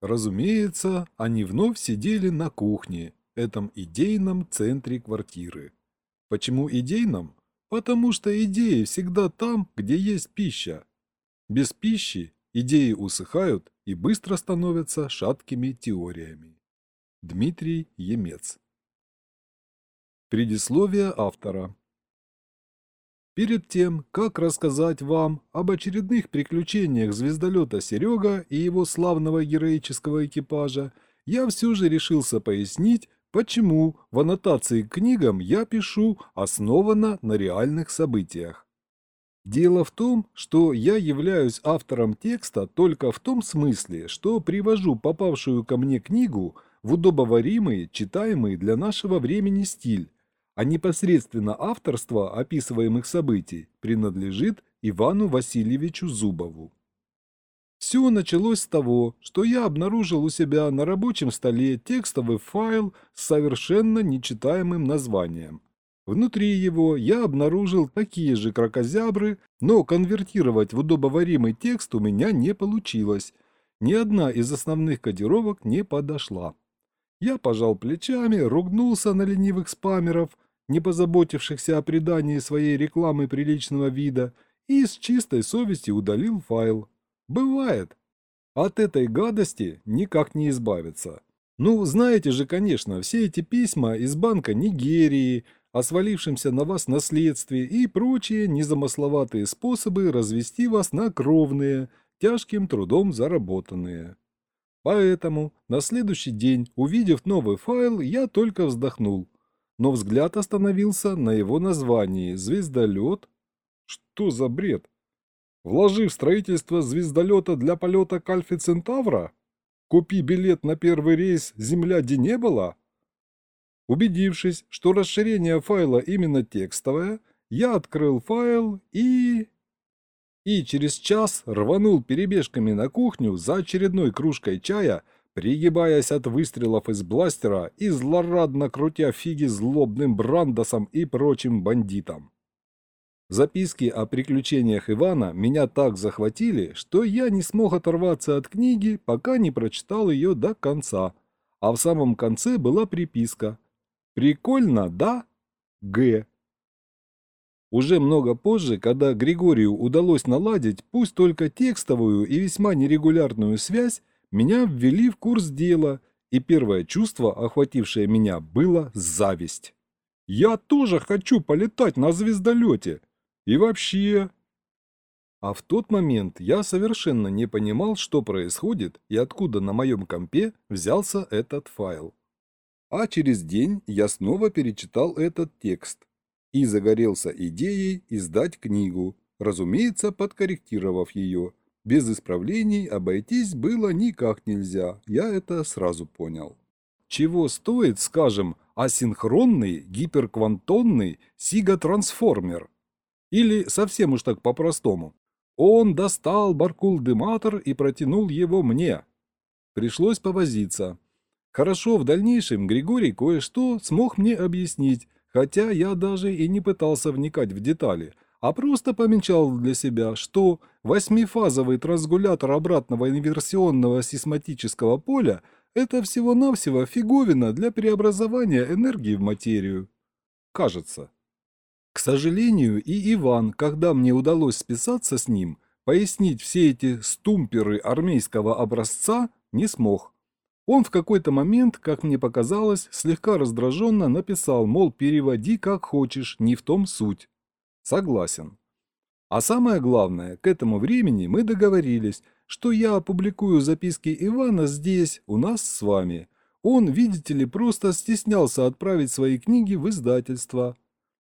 Разумеется, они вновь сидели на кухне, этом идейном центре квартиры. Почему идейном? Потому что идеи всегда там, где есть пища. Без пищи идеи усыхают и быстро становятся шаткими теориями. Дмитрий Емец Предисловие автора Перед тем, как рассказать вам об очередных приключениях звездолета Серега и его славного героического экипажа, я все же решился пояснить, почему в аннотации к книгам я пишу основано на реальных событиях. Дело в том, что я являюсь автором текста только в том смысле, что привожу попавшую ко мне книгу в удобоваримый, читаемый для нашего времени стиль, а непосредственно авторство описываемых событий принадлежит Ивану Васильевичу Зубову. Все началось с того, что я обнаружил у себя на рабочем столе текстовый файл с совершенно нечитаемым названием. Внутри его я обнаружил такие же крокозябры, но конвертировать в удобоваримый текст у меня не получилось. Ни одна из основных кодировок не подошла. Я пожал плечами, ругнулся на ленивых спамеров – не позаботившихся о придании своей рекламы приличного вида, и с чистой совестью удалил файл. Бывает. От этой гадости никак не избавиться. Ну, знаете же, конечно, все эти письма из Банка Нигерии, о свалившемся на вас наследстве и прочие незамысловатые способы развести вас на кровные, тяжким трудом заработанные. Поэтому на следующий день, увидев новый файл, я только вздохнул но взгляд остановился на его названии «Звездолет». Что за бред? Вложи в строительство звездолета для полета к Альфе Центавра? Купи билет на первый рейс «Земля-де не было»? Убедившись, что расширение файла именно текстовое, я открыл файл и... И через час рванул перебежками на кухню за очередной кружкой чая – пригибаясь от выстрелов из бластера и злорадно крутя фиги злобным Брандосом и прочим бандитам. Записки о приключениях Ивана меня так захватили, что я не смог оторваться от книги, пока не прочитал ее до конца, а в самом конце была приписка «Прикольно, да? Г». Уже много позже, когда Григорию удалось наладить пусть только текстовую и весьма нерегулярную связь, меня ввели в курс дела, и первое чувство, охватившее меня, было зависть. Я тоже хочу полетать на звездолете. И вообще... А в тот момент я совершенно не понимал, что происходит и откуда на моем компе взялся этот файл. А через день я снова перечитал этот текст и загорелся идеей издать книгу, разумеется, подкорректировав ее, без исправлений обойтись было никак нельзя, я это сразу понял. Чего стоит, скажем, асинхронный гиперквантонный сигатрансформер? Или совсем уж так по-простому. Он достал баркул-дематор и протянул его мне. Пришлось повозиться. Хорошо, в дальнейшем Григорий кое-что смог мне объяснить, хотя я даже и не пытался вникать в детали – а просто помечал для себя, что восьмифазовый трансгулятор обратного инверсионного сейсматического поля – это всего-навсего фиговина для преобразования энергии в материю. Кажется. К сожалению, и Иван, когда мне удалось списаться с ним, пояснить все эти стумперы армейского образца не смог. Он в какой-то момент, как мне показалось, слегка раздраженно написал, мол, переводи как хочешь, не в том суть. Согласен. А самое главное, к этому времени мы договорились, что я опубликую записки Ивана здесь, у нас с вами. Он, видите ли, просто стеснялся отправить свои книги в издательство.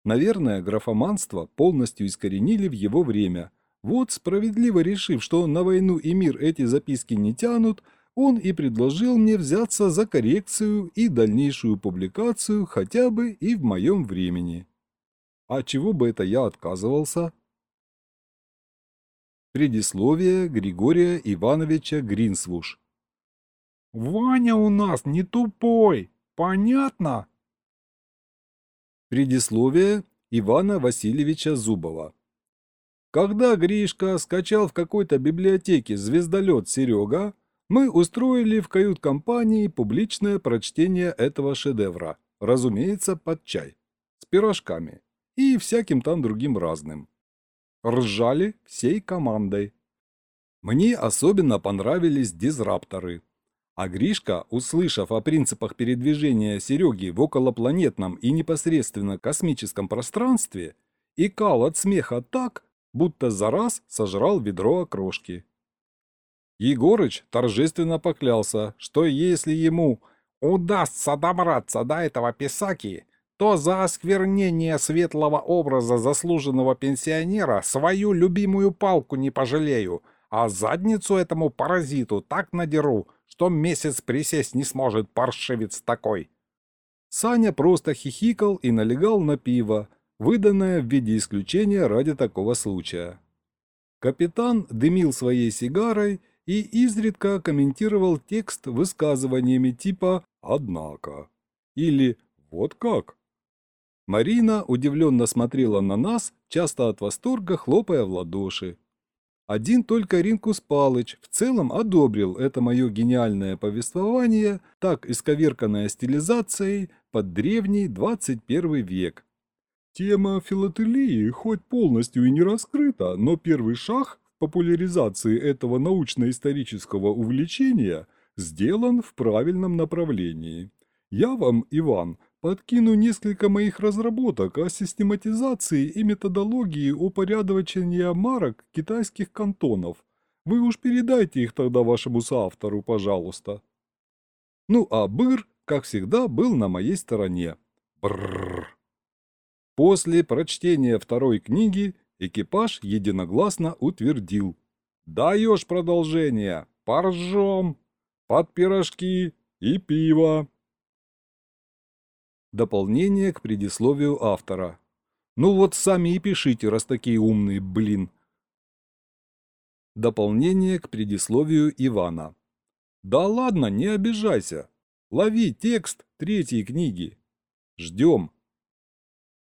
Наверное, графоманство полностью искоренили в его время. Вот, справедливо решив, что на войну и мир эти записки не тянут, он и предложил мне взяться за коррекцию и дальнейшую публикацию хотя бы и в моем времени. А чего бы это я отказывался? Предисловие Григория Ивановича Гринсвуш «Ваня у нас не тупой, понятно?» Предисловие Ивана Васильевича Зубова Когда Гришка скачал в какой-то библиотеке звездолет Серега, Мы устроили в кают-компании публичное прочтение этого шедевра, разумеется, под чай, с пирожками и всяким там другим разным. Ржали всей командой. Мне особенно понравились дизрапторы. А Гришка, услышав о принципах передвижения Сереги в околопланетном и непосредственно космическом пространстве, икал от смеха так, будто за раз сожрал ведро окрошки. Егорыч торжественно поклялся, что если ему удастся добраться до этого писаки, то за осквернение светлого образа заслуженного пенсионера свою любимую палку не пожалею, а задницу этому паразиту так надеру, что месяц присесть не сможет паршивец такой. Саня просто хихикал и налегал на пиво, выданное в виде исключения ради такого случая. Капитан дымил своей сигарой и изредка комментировал текст высказываниями типа «однако» или «вот как». Марина удивленно смотрела на нас, часто от восторга хлопая в ладоши. Один только Ринкус Палыч в целом одобрил это мое гениальное повествование, так исковерканное стилизацией под древний 21 век. Тема филателии хоть полностью и не раскрыта, но первый шаг популяризации этого научно-исторического увлечения сделан в правильном направлении. Я вам, Иван, подкину несколько моих разработок о систематизации и методологии упорядочения марок китайских кантонов. Вы уж передайте их тогда вашему соавтору, пожалуйста. Ну а Быр, как всегда, был на моей стороне. Бррр. После прочтения второй книги Экипаж единогласно утвердил. «Даешь продолжение! Поржем! Под пирожки и пиво!» Дополнение к предисловию автора. Ну вот сами и пишите, раз такие умные, блин. Дополнение к предисловию Ивана. Да ладно, не обижайся. Лови текст третьей книги. Ждем.